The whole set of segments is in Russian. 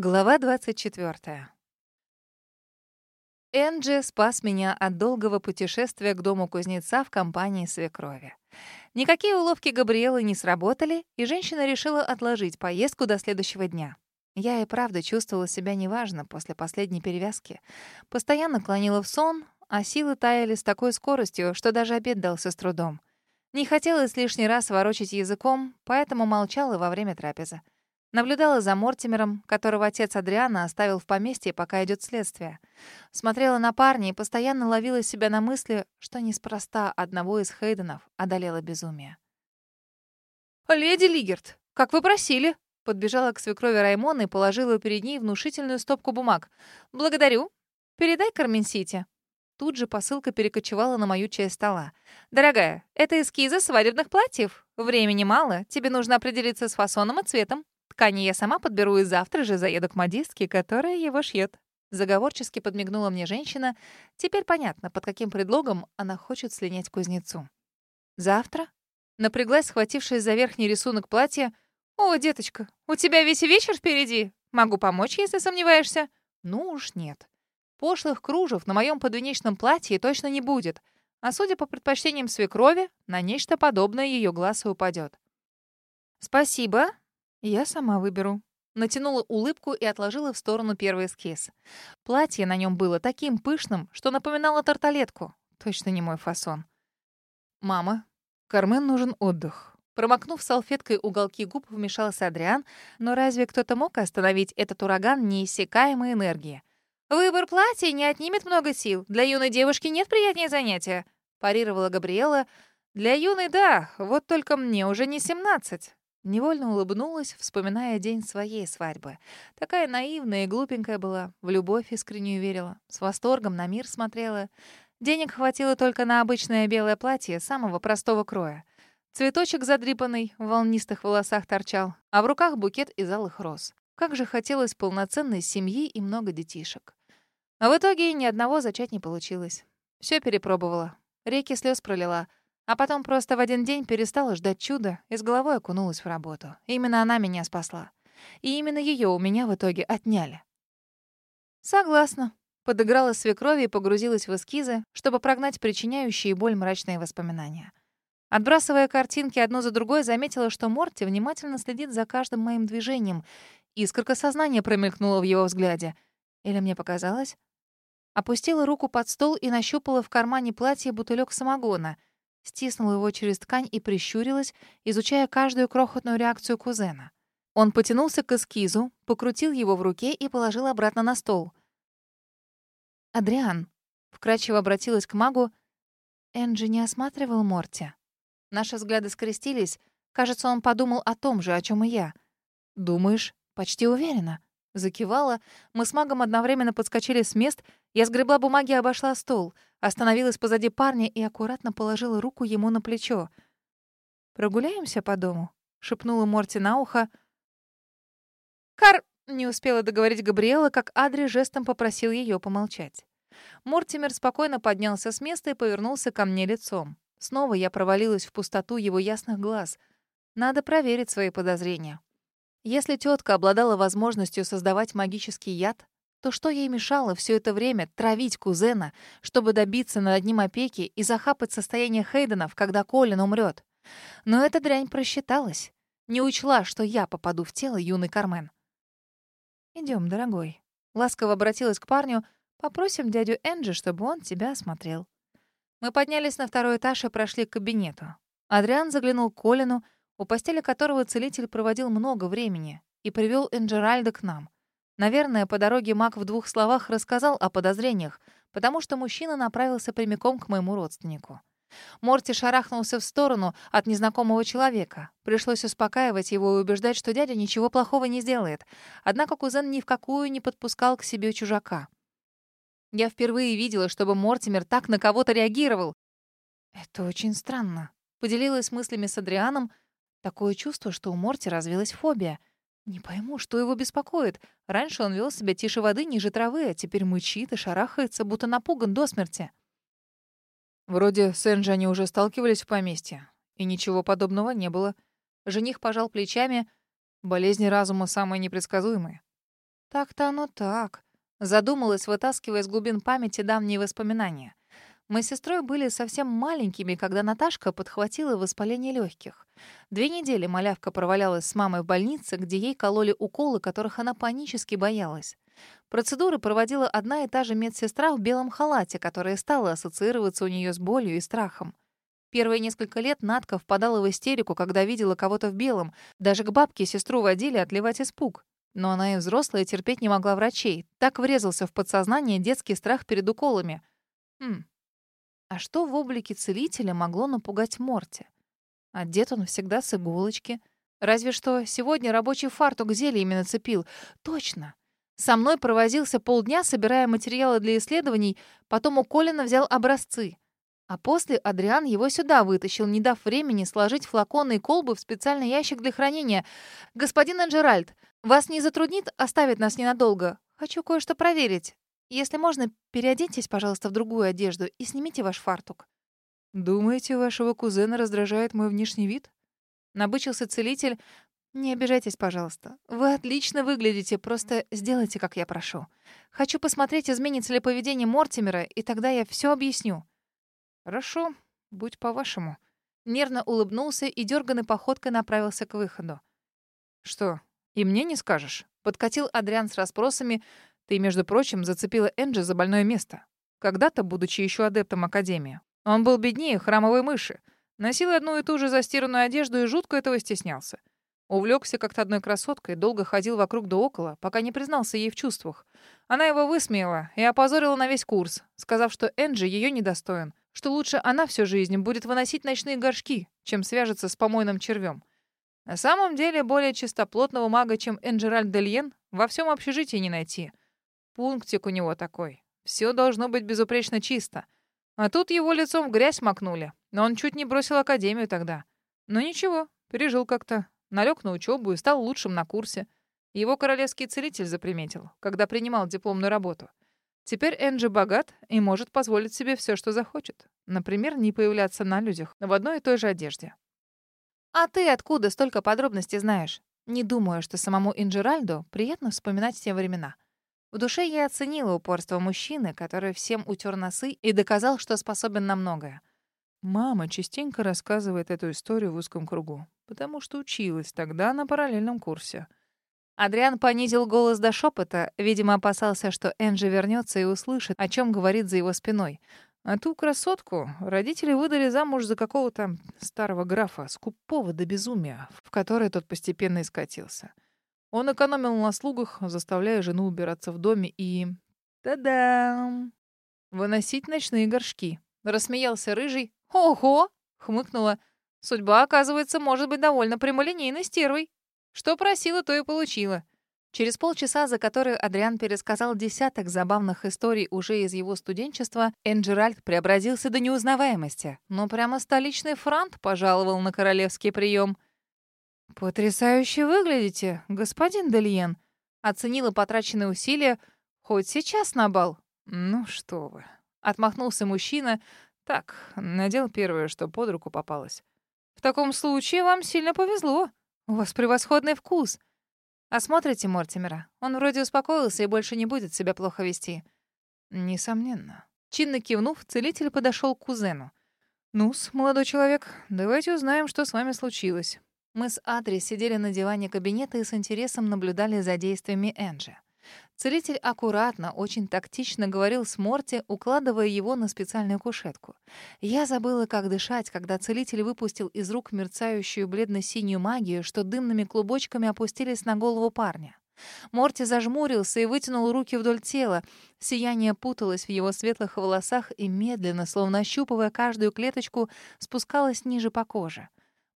Глава 24. Энджи спас меня от долгого путешествия к дому кузнеца в компании свекрови. Никакие уловки Габриэлы не сработали, и женщина решила отложить поездку до следующего дня. Я и правда чувствовала себя неважно после последней перевязки. Постоянно клонила в сон, а силы таяли с такой скоростью, что даже обед дался с трудом. Не хотелось лишний раз ворочать языком, поэтому молчала во время трапезы. Наблюдала за Мортимером, которого отец Адриана оставил в поместье, пока идет следствие. Смотрела на парня и постоянно ловила себя на мысли, что неспроста одного из Хейденов одолело безумие. «Леди Лигерт, как вы просили!» Подбежала к свекрови Раймона и положила перед ней внушительную стопку бумаг. «Благодарю. Передай Кармен-Сити». Тут же посылка перекочевала на мою часть стола. «Дорогая, это эскизы свадебных платьев. Времени мало, тебе нужно определиться с фасоном и цветом. Ткани я сама подберу и завтра же заеду к модистке, которая его шьет. Заговорчески подмигнула мне женщина. Теперь понятно, под каким предлогом она хочет слинять кузнецу. «Завтра?» Напряглась, схватившись за верхний рисунок платья. «О, деточка, у тебя весь вечер впереди. Могу помочь, если сомневаешься?» «Ну уж нет. Пошлых кружев на моем подвенечном платье точно не будет. А судя по предпочтениям свекрови, на нечто подобное ее глаз и упадет. «Спасибо», «Я сама выберу». Натянула улыбку и отложила в сторону первый эскиз. Платье на нем было таким пышным, что напоминало тарталетку. Точно не мой фасон. «Мама, Кармен нужен отдых». Промокнув салфеткой уголки губ, вмешался Адриан, но разве кто-то мог остановить этот ураган неиссякаемой энергии? «Выбор платья не отнимет много сил. Для юной девушки нет приятнее занятия», — парировала Габриэла. «Для юной — да, вот только мне уже не семнадцать». Невольно улыбнулась, вспоминая день своей свадьбы. Такая наивная и глупенькая была, в любовь искреннюю верила, с восторгом на мир смотрела. Денег хватило только на обычное белое платье самого простого кроя. Цветочек задрипанный в волнистых волосах торчал, а в руках букет из алых роз. Как же хотелось полноценной семьи и много детишек. А в итоге ни одного зачать не получилось. Все перепробовала. Реки слез пролила — а потом просто в один день перестала ждать чуда и с головой окунулась в работу. Именно она меня спасла. И именно ее у меня в итоге отняли. «Согласна», — подыграла свекрови и погрузилась в эскизы, чтобы прогнать причиняющие боль мрачные воспоминания. Отбрасывая картинки одну за другой, заметила, что Морти внимательно следит за каждым моим движением. Искорка сознания промелькнула в его взгляде. Или мне показалось? Опустила руку под стол и нащупала в кармане платья бутылек самогона — стиснула его через ткань и прищурилась, изучая каждую крохотную реакцию кузена. Он потянулся к эскизу, покрутил его в руке и положил обратно на стол. «Адриан», — вкрадчиво обратилась к магу, — «Энджи не осматривал Морти». Наши взгляды скрестились. Кажется, он подумал о том же, о чем и я. «Думаешь?» «Почти уверена». Закивала. Мы с магом одновременно подскочили с мест. Я сгребла бумаги и обошла стол. Остановилась позади парня и аккуратно положила руку ему на плечо. «Прогуляемся по дому?» — шепнула Морти на ухо. «Кар...» — не успела договорить Габриэла, как Адри жестом попросил ее помолчать. Мортимер спокойно поднялся с места и повернулся ко мне лицом. Снова я провалилась в пустоту его ясных глаз. Надо проверить свои подозрения. Если тетка обладала возможностью создавать магический яд, то что ей мешало все это время травить кузена, чтобы добиться над одним опеки и захапать состояние Хейденов, когда Колин умрет? Но эта дрянь просчиталась. Не учла, что я попаду в тело юный Кармен. Идем, дорогой». Ласково обратилась к парню. «Попросим дядю Энджи, чтобы он тебя осмотрел». Мы поднялись на второй этаж и прошли к кабинету. Адриан заглянул к Колину, у постели которого целитель проводил много времени, и привел Энджеральда к нам. Наверное, по дороге маг в двух словах рассказал о подозрениях, потому что мужчина направился прямиком к моему родственнику. Морти шарахнулся в сторону от незнакомого человека. Пришлось успокаивать его и убеждать, что дядя ничего плохого не сделает. Однако кузен ни в какую не подпускал к себе чужака. Я впервые видела, чтобы Мортимер так на кого-то реагировал. Это очень странно. Поделилась мыслями с Адрианом. Такое чувство, что у Морти развилась фобия. Не пойму, что его беспокоит. Раньше он вел себя тише воды, ниже травы, а теперь мычит и шарахается, будто напуган до смерти. Вроде с Энджи они уже сталкивались в поместье, и ничего подобного не было. Жених пожал плечами. Болезни разума самые непредсказуемые. Так-то оно так. Задумалась, вытаскивая из глубин памяти давние воспоминания. Мы с сестрой были совсем маленькими, когда Наташка подхватила воспаление легких. Две недели малявка провалялась с мамой в больнице, где ей кололи уколы, которых она панически боялась. Процедуры проводила одна и та же медсестра в белом халате, которая стала ассоциироваться у нее с болью и страхом. Первые несколько лет Натка впадала в истерику, когда видела кого-то в белом. Даже к бабке сестру водили отливать испуг. Но она и взрослая терпеть не могла врачей. Так врезался в подсознание детский страх перед уколами. Хм, а что в облике целителя могло напугать Морти? Одет он всегда с иголочки. Разве что сегодня рабочий фартук зельями нацепил. Точно. Со мной провозился полдня, собирая материалы для исследований, потом у Колина взял образцы. А после Адриан его сюда вытащил, не дав времени сложить флаконы и колбы в специальный ящик для хранения. «Господин Анжеральд, вас не затруднит оставить нас ненадолго? Хочу кое-что проверить. Если можно, переоденьтесь, пожалуйста, в другую одежду и снимите ваш фартук». «Думаете, вашего кузена раздражает мой внешний вид?» Набычился целитель. «Не обижайтесь, пожалуйста. Вы отлично выглядите, просто сделайте, как я прошу. Хочу посмотреть, изменится ли поведение Мортимера, и тогда я все объясню». «Хорошо, будь по-вашему». Нервно улыбнулся и дерганной походкой направился к выходу. «Что, и мне не скажешь?» Подкатил Адриан с расспросами, ты, между прочим, зацепила Энджи за больное место. Когда-то, будучи еще адептом Академии, он был беднее храмовой мыши, носил одну и ту же застиранную одежду и жутко этого стеснялся. Увлекся как-то одной красоткой, долго ходил вокруг да около, пока не признался ей в чувствах. Она его высмеяла и опозорила на весь курс, сказав, что Энджи ее недостоин, что лучше она всю жизнь будет выносить ночные горшки, чем свяжется с помойным червем. На самом деле, более чистоплотного мага, чем Энджеральд Дельен, во всем общежитии не найти — Пунктик у него такой. Все должно быть безупречно чисто. А тут его лицом в грязь макнули. Но он чуть не бросил академию тогда. Но ничего, пережил как-то. Налег на учебу и стал лучшим на курсе. Его королевский целитель заприметил, когда принимал дипломную работу. Теперь Энджи богат и может позволить себе все, что захочет. Например, не появляться на людях в одной и той же одежде. «А ты откуда столько подробностей знаешь?» Не думаю, что самому Инжеральду приятно вспоминать те времена. В душе я оценила упорство мужчины, который всем утер носы и доказал, что способен на многое. Мама частенько рассказывает эту историю в узком кругу, потому что училась тогда на параллельном курсе. Адриан понизил голос до шепота, видимо, опасался, что Энджи вернется и услышит, о чем говорит за его спиной. А ту красотку родители выдали замуж за какого-то старого графа, скупого до безумия, в который тот постепенно искатился. Он экономил на слугах, заставляя жену убираться в доме и... Та-дам! Выносить ночные горшки. Рассмеялся рыжий. «Ого!» — хмыкнула. «Судьба, оказывается, может быть довольно прямолинейной стервой. Что просила, то и получила». Через полчаса, за которые Адриан пересказал десяток забавных историй уже из его студенчества, Энджеральд преобразился до неузнаваемости. Но прямо столичный франт пожаловал на королевский прием — «Потрясающе выглядите, господин Дельен», — оценила потраченные усилия. «Хоть сейчас на бал». «Ну что вы», — отмахнулся мужчина. «Так, надел первое, что под руку попалось». «В таком случае вам сильно повезло. У вас превосходный вкус. Осмотрите Мортимера. Он вроде успокоился и больше не будет себя плохо вести». «Несомненно». Чинно кивнув, целитель подошел к кузену. «Ну-с, молодой человек, давайте узнаем, что с вами случилось». Мы с Адри сидели на диване кабинета и с интересом наблюдали за действиями Энджи. Целитель аккуратно, очень тактично говорил с Морти, укладывая его на специальную кушетку. Я забыла, как дышать, когда целитель выпустил из рук мерцающую бледно-синюю магию, что дымными клубочками опустились на голову парня. Морти зажмурился и вытянул руки вдоль тела. Сияние путалось в его светлых волосах и медленно, словно ощупывая каждую клеточку, спускалось ниже по коже.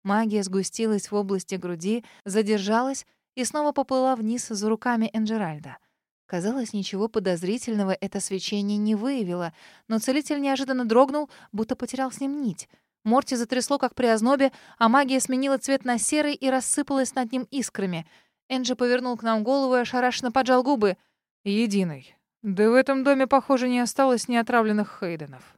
Магия сгустилась в области груди, задержалась и снова поплыла вниз за руками Энджеральда. Казалось, ничего подозрительного это свечение не выявило, но целитель неожиданно дрогнул, будто потерял с ним нить. Морти затрясло, как при ознобе, а магия сменила цвет на серый и рассыпалась над ним искрами. Энджи повернул к нам голову и ошарашенно поджал губы. «Единый. Да в этом доме, похоже, не осталось неотравленных Хейденов».